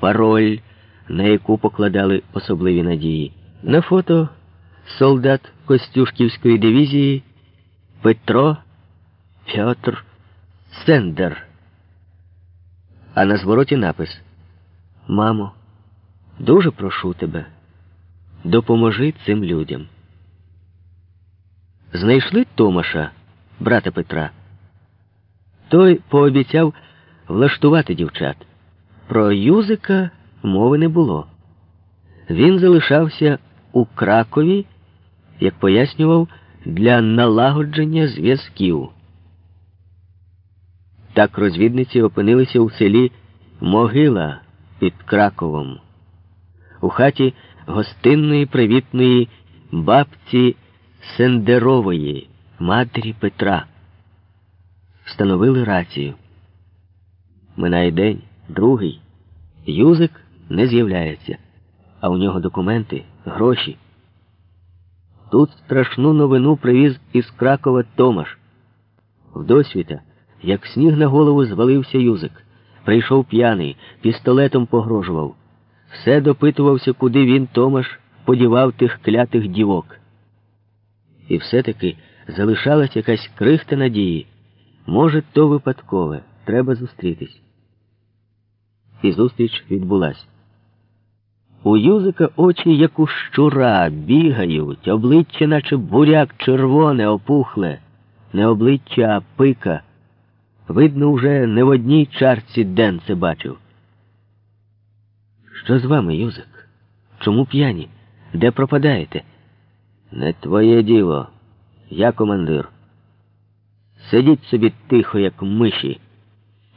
пароль, на яку покладали особливі надії. На фото солдат Костюшківської дивізії Петро Пьотр Сендер. А на звороті напис Мамо, дуже прошу тебе, допоможи цим людям. Знайшли Томаша, брата Петра. Той пообіцяв влаштувати дівчат. Про Юзика мови не було. Він залишався у Кракові, як пояснював, для налагодження зв'язків. Так розвідниці опинилися у селі Могила під Краковом, у хаті гостинної привітної бабці Сендерової, матері Петра. Встановили рацію. Минає день, другий. Юзик не з'являється, а у нього документи, гроші. Тут страшну новину привіз із Кракова Томаш. Вдосвіта, як сніг на голову звалився Юзик. Прийшов п'яний, пістолетом погрожував. Все допитувався, куди він, Томаш, подівав тих клятих дівок. І все-таки залишалась якась крихта надії. Може, то випадкове, треба зустрітись. І зустріч відбулась. У Юзика очі, як у щура, бігають, обличчя, наче буряк червоне, опухле, не обличчя, а пика. Видно, уже не в одній чарці ден це бачив. Що з вами, Юзик? Чому п'яні? Де пропадаєте? Не твоє діло. Я командир. Сидіть собі тихо, як миші.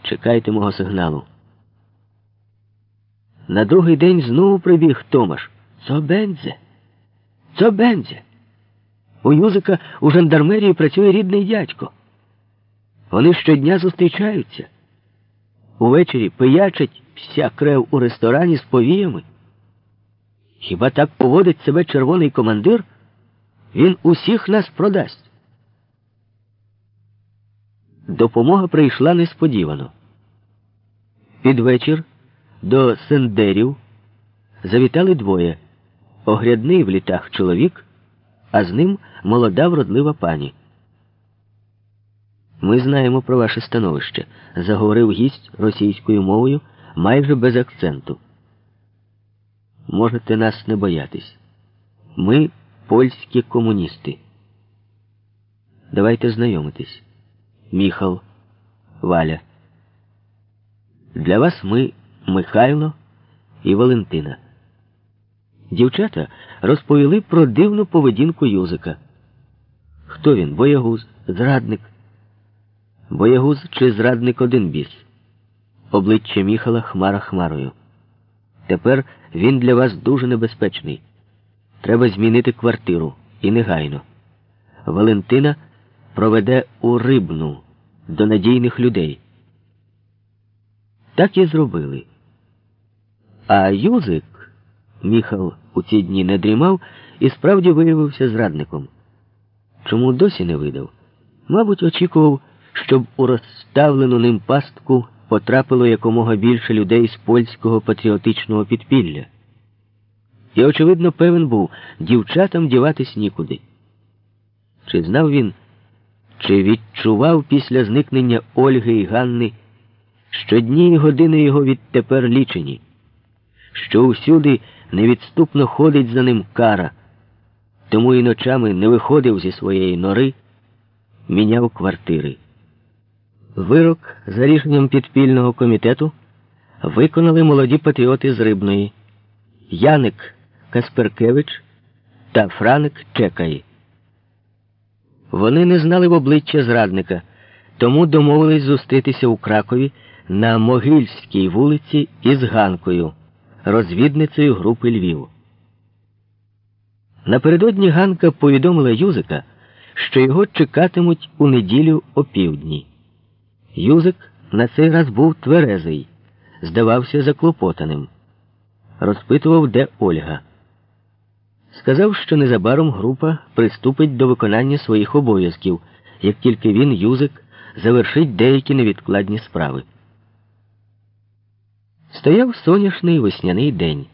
Чекайте мого сигналу. На другий день знову прибіг Томаш. Цобензе. Цобензе. У Юзика у жандармерії працює рідний дядько. Вони щодня зустрічаються. Увечері пиячать вся крев у ресторані з повіями. Хіба так поводить себе червоний командир? Він усіх нас продасть. Допомога прийшла несподівано. Під вечір до сендерів завітали двоє огрядний в літах чоловік, а з ним молода вродлива пані. Ми знаємо про ваше становище, заговорив гість російською мовою майже без акценту. Можете нас не боятись. Ми польські комуністи. Давайте знайомитись. Міхал, Валя. Для вас ми Михайло і Валентина. Дівчата розповіли про дивну поведінку Юзика. Хто він? Боягуз, зрадник. Боягуз чи зрадник один біс. Обличчя Міхала хмара хмарою. Тепер він для вас дуже небезпечний. Треба змінити квартиру і негайно. Валентина проведе у рибну до надійних людей. Так і зробили. А Юзик, Міхал у ці дні не дрімав і справді виявився зрадником. Чому досі не видав? Мабуть, очікував, щоб у розставлену ним пастку потрапило якомога більше людей з польського патріотичного підпілля. І, очевидно, певен був, дівчатам діватись нікуди. Чи знав він, чи відчував після зникнення Ольги і Ганни, що дні і години його відтепер лічені, що усюди невідступно ходить за ним кара, тому і ночами не виходив зі своєї нори, міняв квартири. Вирок за рішенням підпільного комітету виконали молоді патріоти з Рибної Яник Касперкевич та Франик Чекай. Вони не знали в обличчя зрадника, тому домовились зустрітися у Кракові на Могильській вулиці із Ганкою, розвідницею групи Львів. Напередодні Ганка повідомила Юзика, що його чекатимуть у неділю опівдні. Юзик на цей раз був тверезий, здавався заклопотаним. Розпитував, де Ольга. Сказав, що незабаром група приступить до виконання своїх обов'язків, як тільки він, Юзик, завершить деякі невідкладні справи. Стояв соняшний весняний день.